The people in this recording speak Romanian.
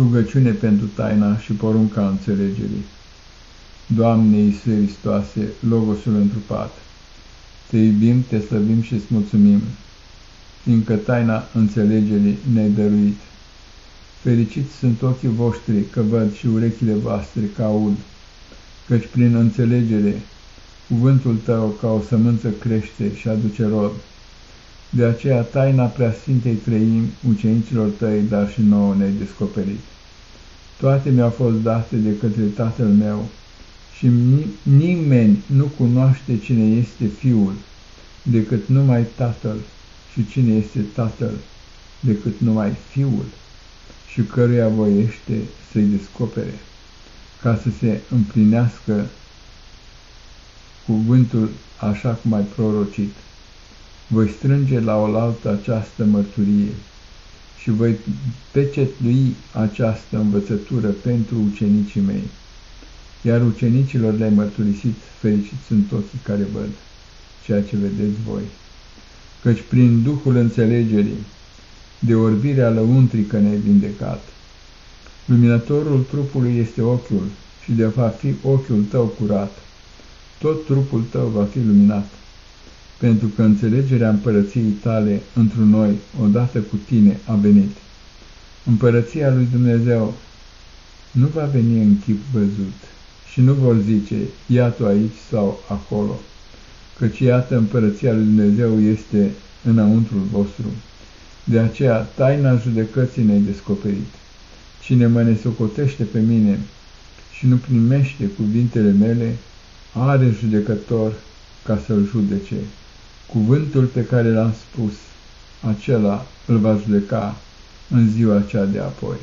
Rugăciune pentru taina și porunca înțelegerii. Doamne Iisuse Hristoase, Logosul întrupat, Te iubim, Te slăvim și îți mulțumim, fiindcă taina înțelegerii ne-ai dăruit. Fericiți sunt ochii voștri că văd și urechile voastre că aud, căci prin înțelegere cuvântul Tău ca o sămânță crește și aduce rod. De aceea taina preasfintei trăim ucenicilor tăi, dar și nouă ne-ai descoperit. Toate mi-au fost date de către Tatăl meu și nimeni nu cunoaște cine este Fiul decât numai Tatăl și cine este Tatăl decât numai Fiul și căruia voiește să-i descopere, ca să se împlinească cuvântul așa cum ai prorocit voi strânge la oaltă această mărturie și voi pecetlui această învățătură pentru ucenicii mei. Iar ucenicilor le-ai mărturisit, fericiți sunt toți care văd ceea ce vedeți voi. Căci prin Duhul înțelegerii, de orbirea lăuntrică ne-ai vindecat. Luminatorul trupului este ochiul și de va fi ochiul tău curat, tot trupul tău va fi luminat pentru că înțelegerea împărăției tale întru noi, odată cu tine, a venit. Împărăția lui Dumnezeu nu va veni în chip văzut și nu vor zice, iată aici sau acolo, căci iată împărăția lui Dumnezeu este înăuntrul vostru. De aceea, taina judecății ne-ai descoperit. Cine mă nesocotește pe mine și nu primește cuvintele mele, are judecător ca să-l judece. Cuvântul pe care l-am spus, acela îl va judeca în ziua cea de apoi.